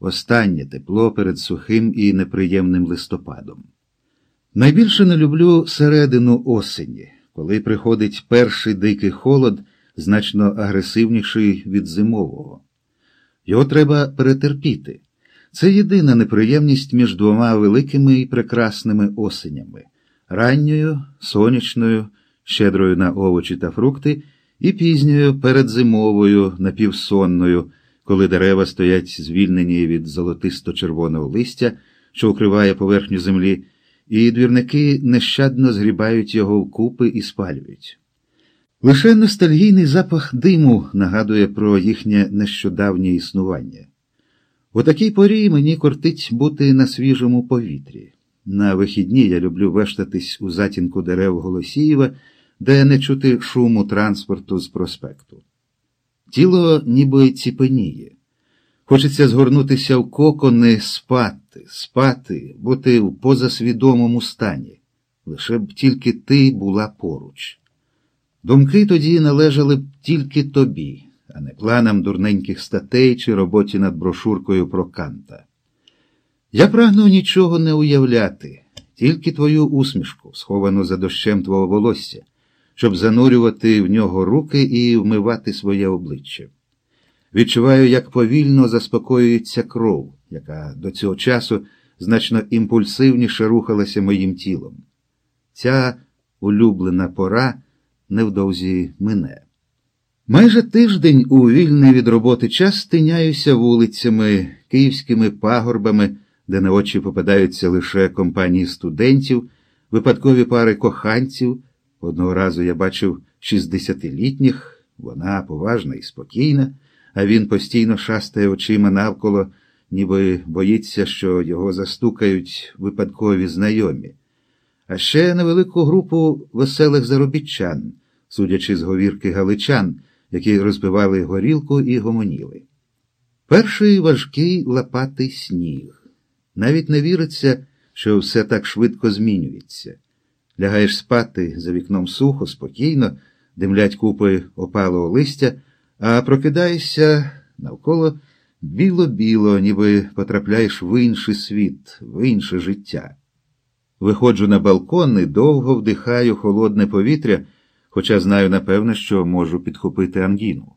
останнє тепло перед сухим і неприємним листопадом. Найбільше не люблю середину осені, коли приходить перший дикий холод, значно агресивніший від зимового. Його треба перетерпіти. Це єдина неприємність між двома великими і прекрасними осенями ранньою, сонячною, щедрою на овочі та фрукти, і пізньою передзимовою, напівсонною, коли дерева стоять звільнені від золотисто-червоного листя, що укриває поверхню землі, і двірники нещадно згрібають його вкупи і спалюють. Лише ностальгійний запах диму нагадує про їхнє нещодавнє існування. У такій порі мені кортить бути на свіжому повітрі. На вихідні я люблю вештатись у затінку дерев Голосієва, де не чути шуму транспорту з проспекту. Тіло ніби ціпеніє. Хочеться згорнутися в кокони, спати, спати, бути в позасвідомому стані. Лише б тільки ти була поруч. Думки тоді належали б тільки тобі, а не планам дурненьких статей чи роботі над брошуркою про канта. Я прагну нічого не уявляти, тільки твою усмішку, сховану за дощем твого волосся, щоб занурювати в нього руки і вмивати своє обличчя. Відчуваю, як повільно заспокоюється кров, яка до цього часу значно імпульсивніше рухалася моїм тілом. Ця улюблена пора невдовзі мине. Майже тиждень у вільний від роботи час стиняюся вулицями, київськими пагорбами, де на очі попадаються лише компанії студентів, випадкові пари коханців. Одного разу я бачив шістдесятилітніх, вона поважна і спокійна, а він постійно шастає очима навколо, ніби боїться, що його застукають випадкові знайомі. А ще невелику групу веселих заробітчан, судячи з говірки галичан, які розбивали горілку і гомоніли. Перший важкий лопатий сніг. Навіть не віриться, що все так швидко змінюється. Лягаєш спати за вікном сухо, спокійно, димлять купи опалого листя, а прокидаєшся навколо біло-біло, ніби потрапляєш в інший світ, в інше життя. Виходжу на балкон і довго вдихаю холодне повітря, хоча знаю напевне, що можу підхопити ангіну.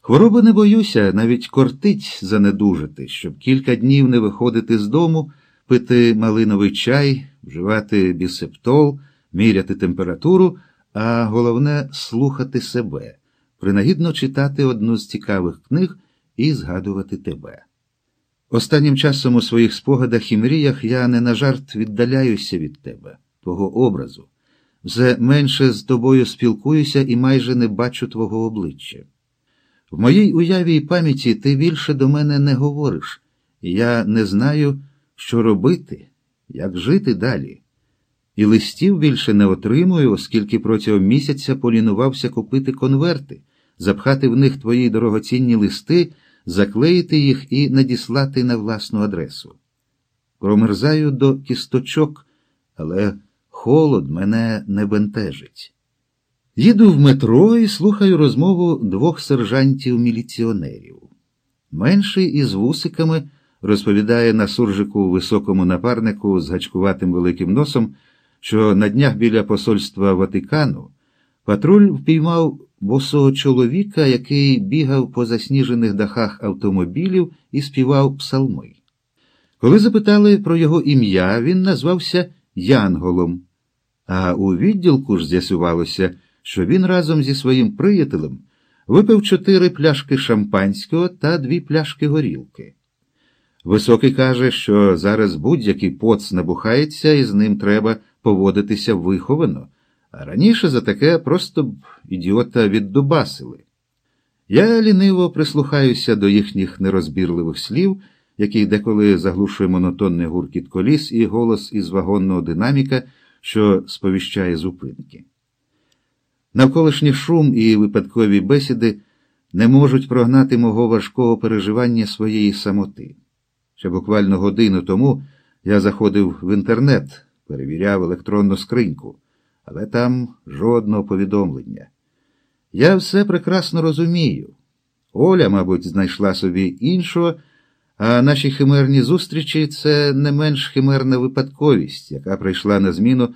Хвороби не боюся, навіть кортить занедужити, щоб кілька днів не виходити з дому, пити малиновий чай, вживати бісептол, міряти температуру, а головне слухати себе, принагідно читати одну з цікавих книг і згадувати тебе. Останнім часом у своїх спогадах і мріях я не на жарт віддаляюся від тебе, твого образу, все менше з тобою спілкуюся і майже не бачу твого обличчя. В моїй уяві і пам'яті ти більше до мене не говориш, і я не знаю, що робити, як жити далі. І листів більше не отримую, оскільки протягом місяця полінувався купити конверти, запхати в них твої дорогоцінні листи заклеїти їх і надіслати на власну адресу. Промерзаю до кісточок, але холод мене не бентежить. Їду в метро і слухаю розмову двох сержантів-міліціонерів. Менший із вусиками розповідає на суржику високому напарнику з гачкуватим великим носом, що на днях біля посольства Ватикану патруль впіймав босого чоловіка, який бігав по засніжених дахах автомобілів і співав псалми. Коли запитали про його ім'я, він назвався Янголом, а у відділку ж з'ясувалося, що він разом зі своїм приятелем випив чотири пляшки шампанського та дві пляшки горілки. Високий каже, що зараз будь-який поц набухається і з ним треба поводитися виховано. А раніше за таке просто б ідіота віддубасили. Я ліниво прислухаюся до їхніх нерозбірливих слів, які деколи заглушує монотонний гуркіт коліс і голос із вагонного динаміка, що сповіщає зупинки. Навколишній шум і випадкові бесіди не можуть прогнати мого важкого переживання своєї самоти. Ще буквально годину тому я заходив в інтернет, перевіряв електронну скриньку але там жодного повідомлення. Я все прекрасно розумію. Оля, мабуть, знайшла собі іншого, А наші химерні зустрічі це не менш химерна випадковість, яка прийшла на зміну